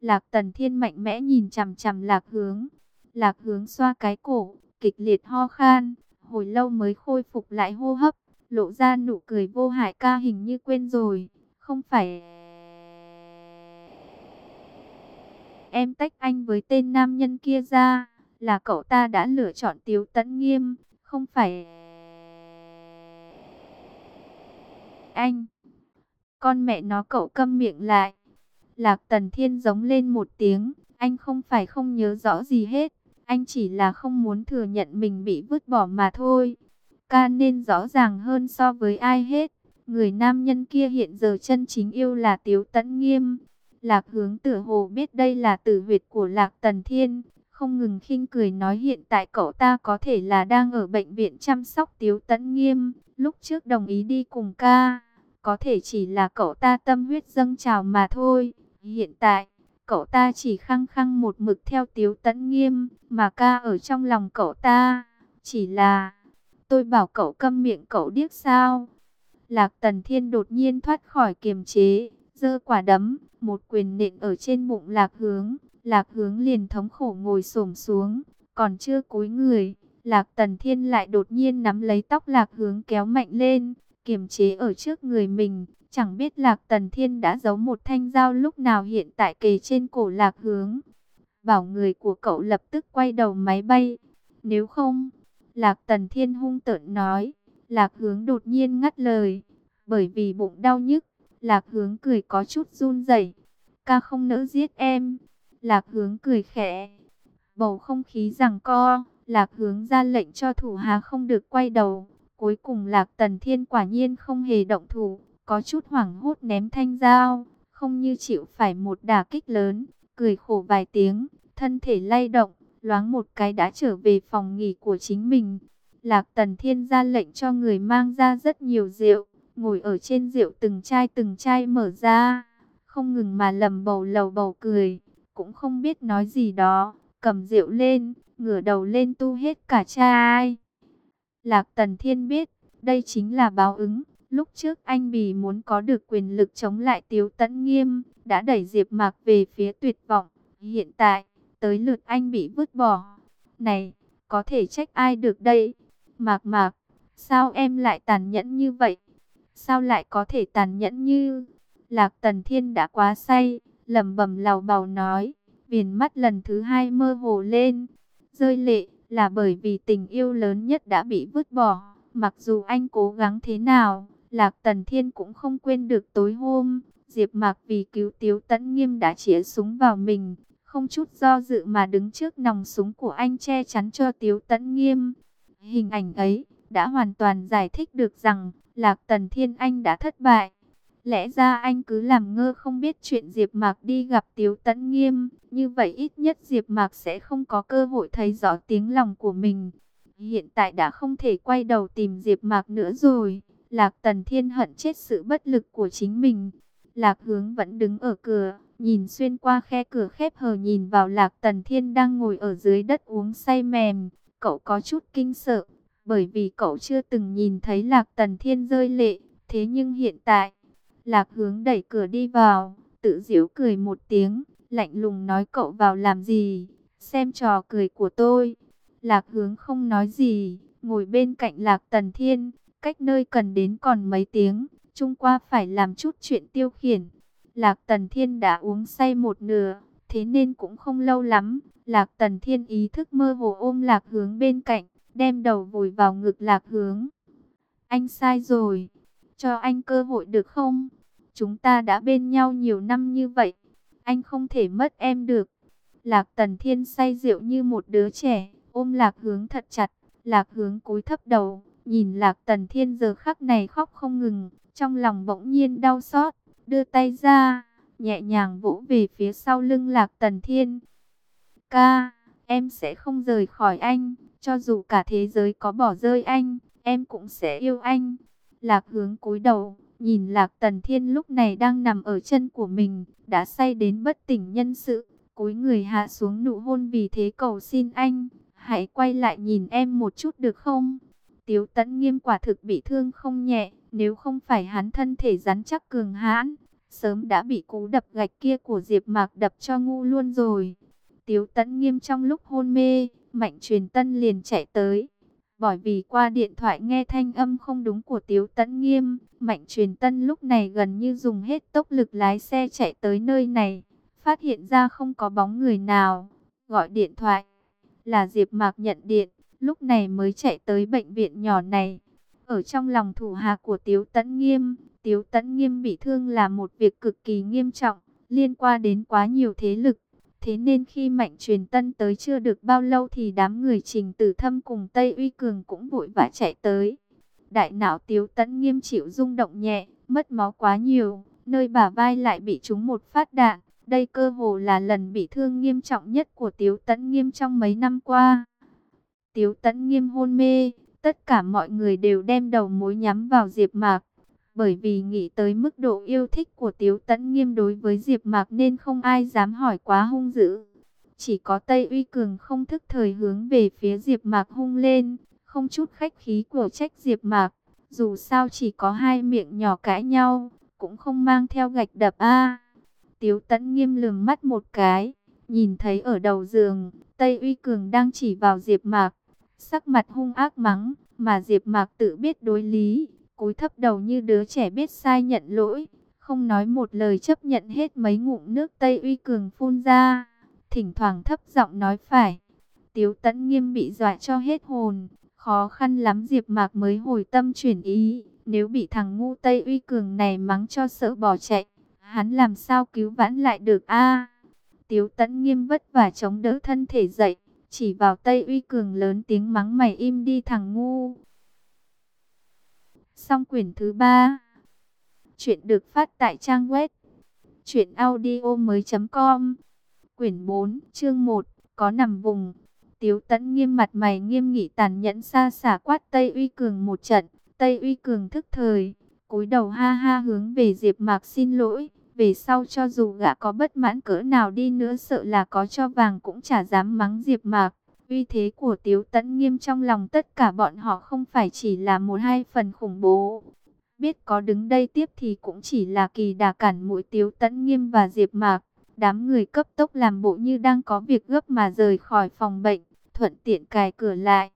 Speaker 1: Lạc Tần Thiên mạnh mẽ nhìn chằm chằm Lạc Hướng. Lạc Hướng xoa cái cổ, kịch liệt ho khan, hồi lâu mới khôi phục lại hô hấp, lộ ra nụ cười vô hại ca hình như quên rồi, không phải... Em tách anh với tên nam nhân kia ra, là cậu ta đã lựa chọn Tiếu Tấn Nghiêm, không phải... Anh, con mẹ nó cậu câm miệng lại. Lạc Tần Thiên giống lên một tiếng, anh không phải không nhớ rõ gì hết, anh chỉ là không muốn thừa nhận mình bị vứt bỏ mà thôi. Ca nên rõ ràng hơn so với ai hết, người nam nhân kia hiện giờ chân chính yêu là Tiếu Tấn Nghiêm. Lạc hướng tử hồ biết đây là tử huyệt của Lạc Tần Thiên, không ngừng khinh cười nói hiện tại cậu ta có thể là đang ở bệnh viện chăm sóc Tiếu Tấn Nghiêm, lúc trước đồng ý đi cùng ca, có thể chỉ là cậu ta tâm huyết dâng trào mà thôi. Hiện tại, cậu ta chỉ khăng khăng một mực theo Tiếu Tấn Nghiêm, mà ca ở trong lòng cậu ta, chỉ là, tôi bảo cậu câm miệng cậu điếc sao. Lạc Tần Thiên đột nhiên thoát khỏi kiềm chế, giơ quả đấm, một quyền nện ở trên bụng Lạc Hướng, Lạc Hướng liền thống khổ ngồi xổm xuống, còn chưa cúi người, Lạc Tần Thiên lại đột nhiên nắm lấy tóc Lạc Hướng kéo mạnh lên, kiềm chế ở trước người mình, Chẳng biết Lạc Tần Thiên đã giấu một thanh dao lúc nào hiện tại kề trên cổ Lạc Hướng. Bảo người của cậu lập tức quay đầu máy bay. Nếu không, Lạc Tần Thiên hung tợn nói. Lạc Hướng đột nhiên ngắt lời. Bởi vì bụng đau nhức, Lạc Hướng cười có chút run rẩy. Ca không nỡ giết em. Lạc Hướng cười khẽ. Bầu không khí rằng co, Lạc Hướng ra lệnh cho thủ hà không được quay đầu. Cuối cùng Lạc Tần Thiên quả nhiên không hề động thủ có chút hoảng hốt ném thanh dao, không như chịu phải một đả kích lớn, cười khổ vài tiếng, thân thể lay động, loáng một cái đã trở về phòng nghỉ của chính mình. Lạc Tần Thiên ra lệnh cho người mang ra rất nhiều rượu, ngồi ở trên rượu từng chai từng chai mở ra, không ngừng mà lầm bầu lầu bầu cười, cũng không biết nói gì đó, cầm rượu lên, ngửa đầu lên tu hết cả chai. Lạc Tần Thiên biết, đây chính là báo ứng, Lúc trước anh Bì muốn có được quyền lực chống lại Tiếu Tấn Nghiêm, đã đẩy Diệp Mạc về phía tuyệt vọng. Hiện tại, tới lượt anh bị vứt bỏ. Này, có thể trách ai được đây? Mạc Mạc, sao em lại tàn nhẫn như vậy? Sao lại có thể tàn nhẫn như... Lạc Tần Thiên đã quá say, lẩm bẩm lầu bầu nói, viền mắt lần thứ hai mơ hồ lên, rơi lệ, là bởi vì tình yêu lớn nhất đã bị vứt bỏ, mặc dù anh cố gắng thế nào, Lạc Tần Thiên cũng không quên được tối hôm, Diệp Mạc vì cứu Tiếu Tấn Nghiêm đã chĩa súng vào mình, không chút do dự mà đứng trước nòng súng của anh che chắn cho Tiếu Tấn Nghiêm. Hình ảnh ấy đã hoàn toàn giải thích được rằng Lạc Tần Thiên anh đã thất bại. Lẽ ra anh cứ làm ngơ không biết chuyện Diệp Mạc đi gặp Tiếu Tấn Nghiêm, như vậy ít nhất Diệp Mạc sẽ không có cơ hội thấy rõ tiếng lòng của mình. Hiện tại đã không thể quay đầu tìm Diệp Mạc nữa rồi. Lạc Tần Thiên hận chết sự bất lực của chính mình. Lạc Hướng vẫn đứng ở cửa, nhìn xuyên qua khe cửa khép hờ nhìn vào Lạc Tần Thiên đang ngồi ở dưới đất uống say mềm. Cậu có chút kinh sợ, bởi vì cậu chưa từng nhìn thấy Lạc Tần Thiên rơi lệ. Thế nhưng hiện tại, Lạc Hướng đẩy cửa đi vào, tự giễu cười một tiếng, lạnh lùng nói cậu vào làm gì, xem trò cười của tôi. Lạc Hướng không nói gì, ngồi bên cạnh Lạc Tần Thiên, cách nơi cần đến còn mấy tiếng, trung qua phải làm chút chuyện tiêu khiển. Lạc Tần Thiên đã uống say một nửa, Thế nên cũng không lâu lắm, Lạc Tần Thiên ý thức mơ hồ ôm Lạc Hướng bên cạnh, đem đầu vùi vào ngực Lạc Hướng. Anh sai rồi, cho anh cơ hội được không? Chúng ta đã bên nhau nhiều năm như vậy, anh không thể mất em được. Lạc Tần Thiên say rượu như một đứa trẻ, ôm Lạc Hướng thật chặt, Lạc Hướng cúi thấp đầu, nhìn Lạc Tần Thiên giờ khắc này khóc không ngừng, trong lòng bỗng nhiên đau xót, đưa tay ra, nhẹ nhàng vỗ về phía sau lưng Lạc Tần Thiên. Ca, em sẽ không rời khỏi anh, cho dù cả thế giới có bỏ rơi anh, em cũng sẽ yêu anh. Lạc hướng cúi đầu, nhìn Lạc Tần Thiên lúc này đang nằm ở chân của mình, đã say đến bất tỉnh nhân sự, cúi người hạ xuống nụ hôn vì thế cầu xin anh, hãy quay lại nhìn em một chút được không? Tiếu tẫn nghiêm quả thực bị thương không nhẹ, nếu không phải hắn thân thể rắn chắc cường hãn, sớm đã bị cú đập gạch kia của Diệp Mạc đập cho ngu luôn rồi. Tiếu tẫn nghiêm trong lúc hôn mê, Mạnh truyền tân liền chạy tới. Bởi vì qua điện thoại nghe thanh âm không đúng của Tiếu tẫn nghiêm, Mạnh truyền tân lúc này gần như dùng hết tốc lực lái xe chạy tới nơi này. Phát hiện ra không có bóng người nào, gọi điện thoại. Là Diệp Mạc nhận điện, lúc này mới chạy tới bệnh viện nhỏ này. Ở trong lòng thủ hạ của Tiếu Tấn Nghiêm, Tiếu Tấn Nghiêm bị thương là một việc cực kỳ nghiêm trọng, liên quan đến quá nhiều thế lực. Thế nên khi Mạnh Truyền Tân tới chưa được bao lâu thì đám người Trình Tử Thâm cùng Tây Uy Cường cũng vội vã chạy tới. Đại não Tiếu Tấn Nghiêm chịu rung động nhẹ, mất máu quá nhiều, nơi bả vai lại bị trúng một phát đạn. Đây cơ hồ là lần bị thương nghiêm trọng nhất của Tiếu Tấn Nghiêm trong mấy năm qua. Tiếu Tấn Nghiêm hôn mê, Tất cả mọi người đều đem đầu mối nhắm vào Diệp Mạc, bởi vì nghĩ tới mức độ yêu thích của Tiếu Tấn Nghiêm đối với Diệp Mạc nên không ai dám hỏi quá hung dữ. Chỉ có Tây Uy Cường không thức thời hướng về phía Diệp Mạc hung lên, không chút khách khí của trách Diệp Mạc, dù sao chỉ có hai miệng nhỏ cãi nhau, cũng không mang theo gạch đập a. Tiếu Tấn Nghiêm lườm mắt một cái, nhìn thấy ở đầu giường, Tây Uy Cường đang chỉ vào Diệp Mạc, sắc mặt hung ác mắng, mà Diệp Mạc tự biết đối lý, cúi thấp đầu như đứa trẻ biết sai nhận lỗi, không nói một lời chấp nhận hết mấy ngụm nước Tây Uy Cường phun ra, thỉnh thoảng thấp giọng nói phải. Tiếu Tấn Nghiêm bị dọa cho hết hồn, khó khăn lắm Diệp Mạc mới hồi tâm chuyển ý, nếu bị thằng ngu Tây Uy Cường này mắng cho sợ bỏ chạy, hắn làm sao cứu vãn lại được a? Tiếu Tấn Nghiêm vất vả chống đỡ thân thể dậy, chỉ vào Tây Uy Cường lớn tiếng mắng mày im đi thằng ngu. Xong quyển thứ ba. Chuyện được phát tại trang web truyệnaudiomoi.com. Quyển 4, chương 1, có nằm vùng. Tiếu Tấn nghiêm mặt mày nghiêm nghị tàn nhẫn xa xả quát Tây Uy Cường một trận, Tây Uy Cường thức thời, cúi đầu ha ha hướng về Diệp Mạc xin lỗi, về sau cho dù gã có bất mãn cỡ nào đi nữa sợ là có cho vàng cũng chả dám mắng Diệp Mạc. Uy thế của Tiếu Tấn Nghiêm trong lòng tất cả bọn họ không phải chỉ là một hai phần khủng bố. Biết có đứng đây tiếp thì cũng chỉ là kỳ đà cản mũi Tiếu Tấn Nghiêm và Diệp Mạc. Đám người cấp tốc làm bộ như đang có việc gấp mà rời khỏi phòng bệnh, thuận tiện cài cửa lại.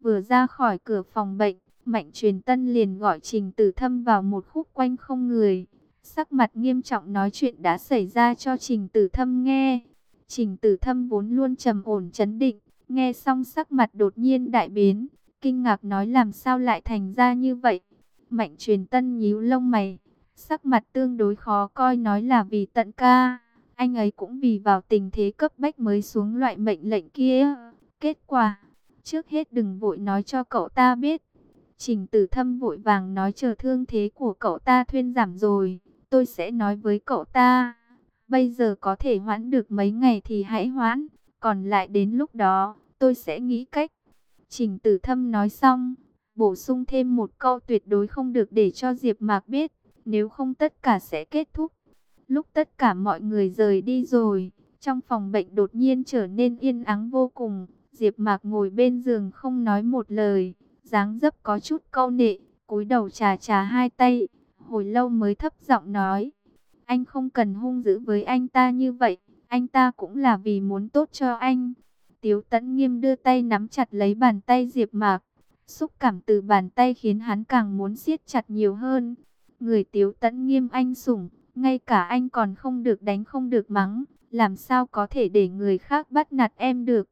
Speaker 1: Vừa ra khỏi cửa phòng bệnh, Mạnh Truyền Tân liền gọi Trình Tử Thâm vào một khúc quanh không người. Sắc mặt nghiêm trọng nói chuyện đã xảy ra cho Trình Tử Thâm nghe. Trình Tử Thâm vốn luôn trầm ổn chấn định, nghe xong sắc mặt đột nhiên đại biến, kinh ngạc nói làm sao lại thành ra như vậy. Mạnh truyền tân nhíu lông mày, sắc mặt tương đối khó coi nói là vì tận ca. Anh ấy cũng vì vào tình thế cấp bách mới xuống loại mệnh lệnh kia. Kết quả, trước hết đừng vội nói cho cậu ta biết. Trình tử thâm vội vàng nói chờ thương thế của cậu ta thuyên giảm rồi tôi sẽ nói với cậu ta. Bây giờ có thể hoãn được mấy ngày thì hãy hoãn, còn lại đến lúc đó, tôi sẽ nghĩ cách. Trình tử thâm nói xong, bổ sung thêm một câu tuyệt đối không được để cho Diệp Mạc biết, nếu không tất cả sẽ kết thúc. Lúc tất cả mọi người rời đi rồi, trong phòng bệnh đột nhiên trở nên yên ắng vô cùng. Diệp Mạc ngồi bên giường không nói một lời, dáng dấp có chút câu nệ, cúi đầu trà trà hai tay, hồi lâu mới thấp giọng nói. Anh không cần hung dữ với anh ta như vậy, anh ta cũng là vì muốn tốt cho anh. Tiếu tẫn nghiêm đưa tay nắm chặt lấy bàn tay Diệp Mạc. Xúc cảm từ bàn tay khiến hắn càng muốn siết chặt nhiều hơn. Người tiếu tẫn nghiêm anh sủng, ngay cả anh còn không được đánh không được mắng. làm sao có thể để người khác bắt nạt em được.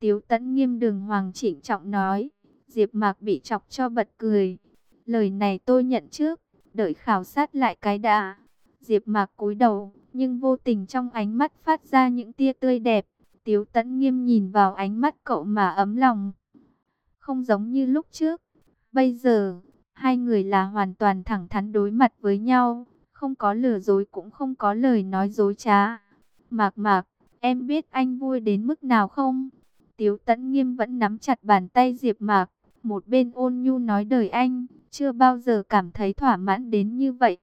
Speaker 1: Tiếu tẫn nghiêm đường hoàng chỉnh trọng nói, Diệp Mạc bị chọc cho bật cười. Lời này tôi nhận trước, đợi khảo sát lại cái đã. Diệp Mạc cúi đầu, nhưng vô tình trong ánh mắt phát ra những tia tươi đẹp. Tiếu Tấn Nghiêm nhìn vào ánh mắt cậu mà ấm lòng. Không giống như lúc trước, bây giờ hai người là hoàn toàn thẳng thắn đối mặt với nhau, không có lừa dối cũng không có lời nói dối trá. Mạc Mạc, em biết anh vui đến mức nào không? Tiếu Tấn Nghiêm vẫn nắm chặt bàn tay Diệp Mạc, một bên ôn nhu nói đời anh, chưa bao giờ cảm thấy thỏa mãn đến như vậy.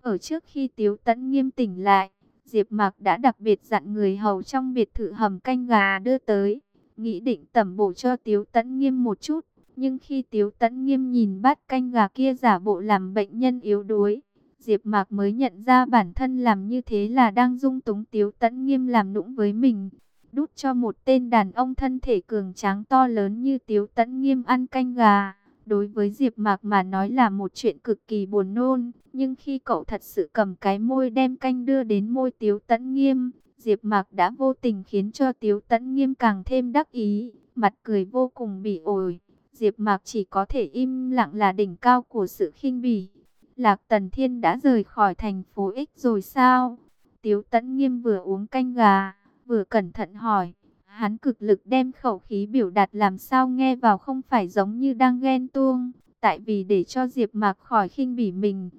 Speaker 1: Ở trước khi Tiếu Tấn Nghiêm tỉnh lại, Diệp Mạc đã đặc biệt dặn người hầu trong biệt thự hầm canh gà đưa tới, nghĩ định tẩm bổ cho Tiếu Tấn Nghiêm một chút, nhưng khi Tiếu Tấn Nghiêm nhìn bát canh gà kia giả bộ làm bệnh nhân yếu đuối, Diệp Mạc mới nhận ra bản thân làm như thế là đang dung túng Tiếu Tấn Nghiêm làm nũng với mình. Đút cho một tên đàn ông thân thể cường tráng to lớn như Tiếu Tấn Nghiêm ăn canh gà, đối với Diệp Mạc mà nói là một chuyện cực kỳ buồn nôn, nhưng khi cậu thật sự cầm cái môi đem canh đưa đến môi Tiếu Tấn Nghiêm, Diệp Mạc đã vô tình khiến cho Tiếu Tấn Nghiêm càng thêm đắc ý, mặt cười vô cùng bỉ ổi. Diệp Mạc chỉ có thể im lặng là đỉnh cao của sự khinh bỉ. Lạc Tần Thiên đã rời khỏi thành phố X rồi sao? Tiếu Tấn Nghiêm vừa uống canh gà, vừa cẩn thận hỏi. Hắn cực lực đem khẩu khí biểu đạt làm sao nghe vào không phải giống như đang ghen tuông, tại vì để cho Diệp Mạc khỏi khinh bỉ mình.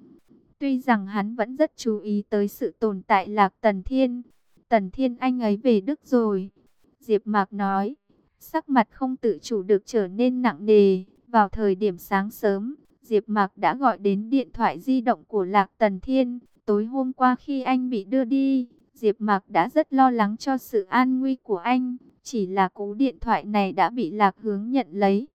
Speaker 1: Tuy rằng hắn vẫn rất chú ý tới sự tồn tại Lạc Tần Thiên. Tần Thiên anh ấy về Đức rồi. Diệp Mạc nói, sắc mặt không tự chủ được trở nên nặng nề. Vào thời điểm sáng sớm, Diệp Mạc đã gọi đến điện thoại di động của Lạc Tần Thiên. Tối hôm qua khi anh bị đưa đi, Diệp Mạc đã rất lo lắng cho sự an nguy của anh. Chỉ là cú điện thoại này đã bị Lạc Hướng nhận lấy.